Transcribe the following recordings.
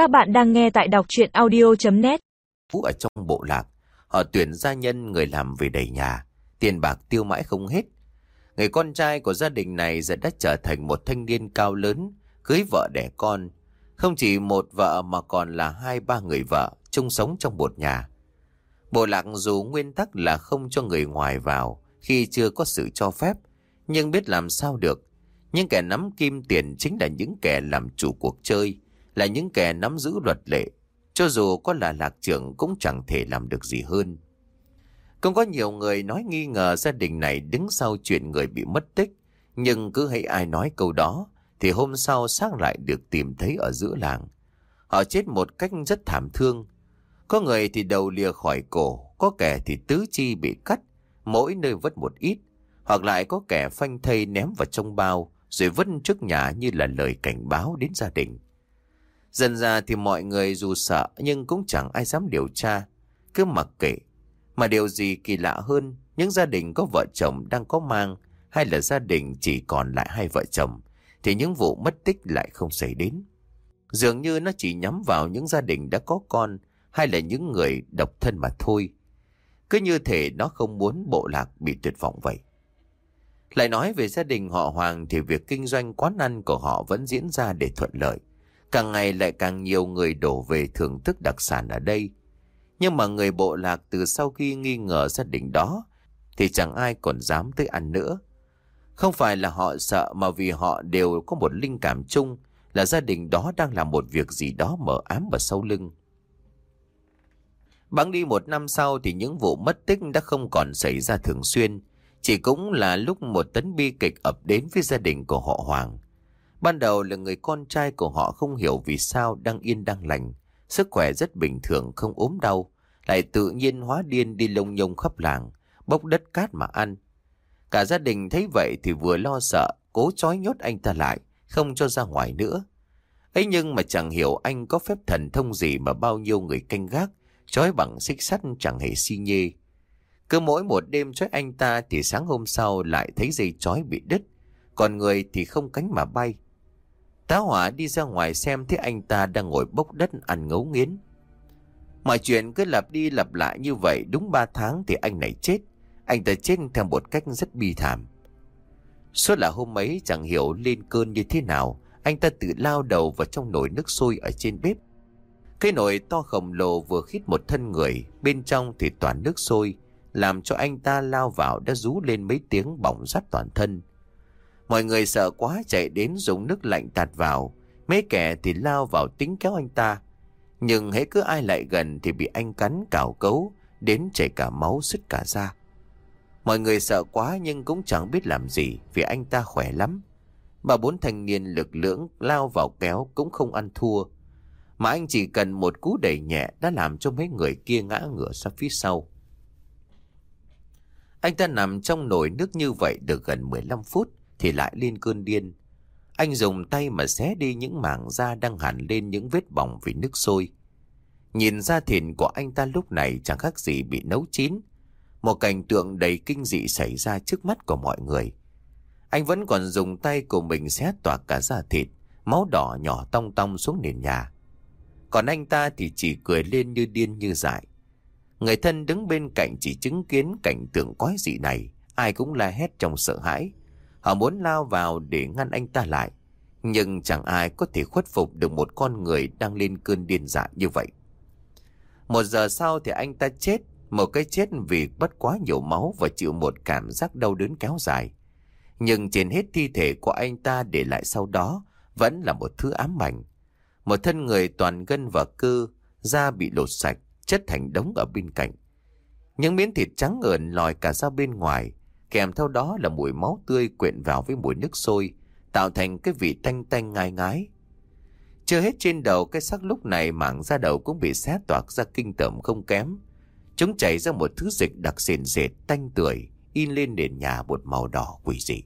Các bạn đang nghe tại đọc chuyện audio.net ở trong bộ lạc. Họ tuyển gia nhân người làm về đầy nhà. Tiền bạc tiêu mãi không hết. Người con trai của gia đình này giờ đã trở thành một thanh niên cao lớn, cưới vợ đẻ con. Không chỉ một vợ mà còn là hai ba người vợ, chung sống trong một nhà. Bộ lạc dù nguyên tắc là không cho người ngoài vào khi chưa có sự cho phép, nhưng biết làm sao được. Những kẻ nắm kim tiền chính là những kẻ làm chủ cuộc chơi, là những kẻ nắm giữ luật lệ. Cho dù có là lạc trưởng cũng chẳng thể làm được gì hơn. Cũng có nhiều người nói nghi ngờ gia đình này đứng sau chuyện người bị mất tích. Nhưng cứ hay ai nói câu đó, thì hôm sau xác lại được tìm thấy ở giữa làng. Họ chết một cách rất thảm thương. Có người thì đầu lìa khỏi cổ, có kẻ thì tứ chi bị cắt, mỗi nơi vất một ít. Hoặc lại có kẻ phanh thây ném vào trong bao, rồi vứt trước nhà như là lời cảnh báo đến gia đình. Dần ra thì mọi người dù sợ nhưng cũng chẳng ai dám điều tra, cứ mặc kệ. Mà điều gì kỳ lạ hơn, những gia đình có vợ chồng đang có mang hay là gia đình chỉ còn lại hai vợ chồng, thì những vụ mất tích lại không xảy đến. Dường như nó chỉ nhắm vào những gia đình đã có con hay là những người độc thân mà thôi. Cứ như thể nó không muốn bộ lạc bị tuyệt vọng vậy. Lại nói về gia đình họ Hoàng thì việc kinh doanh quán ăn của họ vẫn diễn ra để thuận lợi. Càng ngày lại càng nhiều người đổ về thưởng thức đặc sản ở đây. Nhưng mà người bộ lạc từ sau khi nghi ngờ gia đình đó, thì chẳng ai còn dám tới ăn nữa. Không phải là họ sợ, mà vì họ đều có một linh cảm chung là gia đình đó đang làm một việc gì đó mờ ám ở sau lưng. Bắn đi một năm sau thì những vụ mất tích đã không còn xảy ra thường xuyên. Chỉ cũng là lúc một tấn bi kịch ập đến với gia đình của họ Hoàng. Ban đầu là người con trai của họ không hiểu vì sao đang yên đang lành. Sức khỏe rất bình thường, không ốm đau. Lại tự nhiên hóa điên đi lông nhông khắp làng. Bốc đất cát mà ăn. Cả gia đình thấy vậy thì vừa lo sợ. Cố trói nhốt anh ta lại. Không cho ra ngoài nữa. ấy nhưng mà chẳng hiểu anh có phép thần thông gì mà bao nhiêu người canh gác. Trói bằng xích sắt chẳng hề si nhê. Cứ mỗi một đêm trói anh ta thì sáng hôm sau lại thấy dây trói bị đứt. Còn người thì không cánh mà bay. Tá hỏa đi ra ngoài xem thấy anh ta đang ngồi bốc đất ăn ngấu nghiến. Mọi chuyện cứ lặp đi lặp lại như vậy đúng ba tháng thì anh này chết. Anh ta chết theo một cách rất bi thảm. Suốt là hôm ấy chẳng hiểu lên cơn như thế nào, anh ta tự lao đầu vào trong nồi nước sôi ở trên bếp. Cái nồi to khổng lồ vừa khít một thân người, bên trong thì toàn nước sôi, làm cho anh ta lao vào đã rú lên mấy tiếng bỏng rát toàn thân. Mọi người sợ quá chạy đến dùng nước lạnh tạt vào, mấy kẻ thì lao vào tính kéo anh ta. Nhưng hễ cứ ai lại gần thì bị anh cắn cào cấu, đến chảy cả máu sứt cả da. Mọi người sợ quá nhưng cũng chẳng biết làm gì vì anh ta khỏe lắm. Bà bốn thanh niên lực lưỡng lao vào kéo cũng không ăn thua. Mà anh chỉ cần một cú đẩy nhẹ đã làm cho mấy người kia ngã ngửa sang phía sau. Anh ta nằm trong nồi nước như vậy được gần 15 phút thì lại lên cơn điên. Anh dùng tay mà xé đi những mảng da đang hẳn lên những vết bỏng vì nước sôi. Nhìn ra thịt của anh ta lúc này chẳng khác gì bị nấu chín. Một cảnh tượng đầy kinh dị xảy ra trước mắt của mọi người. Anh vẫn còn dùng tay của mình xé toạc cả da thịt, máu đỏ nhỏ tong tong xuống nền nhà. Còn anh ta thì chỉ cười lên như điên như dại. Người thân đứng bên cạnh chỉ chứng kiến cảnh tượng quái dị này, ai cũng la hét trong sợ hãi. Họ muốn lao vào để ngăn anh ta lại. Nhưng chẳng ai có thể khuất phục được một con người đang lên cơn điên dại như vậy. Một giờ sau thì anh ta chết. Một cái chết vì bất quá nhiều máu và chịu một cảm giác đau đớn kéo dài. Nhưng trên hết thi thể của anh ta để lại sau đó vẫn là một thứ ám ảnh. Một thân người toàn gân và cơ, da bị lột sạch, chất thành đống ở bên cạnh. Những miếng thịt trắng ợn lòi cả ra bên ngoài, kèm theo đó là mùi máu tươi quyện vào với mùi nước sôi, tạo thành cái vị tanh tanh ngai ngái. Chưa hết trên đầu cái xác lúc này mảng da đầu cũng bị xé toạc ra kinh tởm không kém. Chúng chảy ra một thứ dịch đặc sền sệt tanh tưởi, in lên nền nhà một màu đỏ quỷ dị.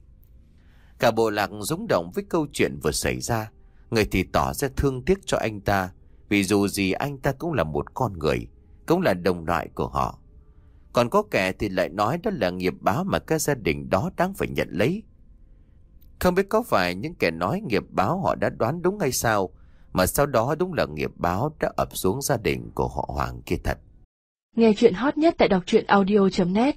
Cả bộ lạc rúng động với câu chuyện vừa xảy ra. Người thì tỏ ra thương tiếc cho anh ta, vì dù gì anh ta cũng là một con người, cũng là đồng loại của họ. Còn có kẻ thì lại nói đó là nghiệp báo mà các gia đình đó đáng phải nhận lấy. Không biết có phải những kẻ nói nghiệp báo họ đã đoán đúng hay sao, Mà sau đó đúng là nghiệp báo đã ập xuống gia đình của họ Hoàng kia thật. Nghe chuyện hot nhất tại đọc truyện audio.net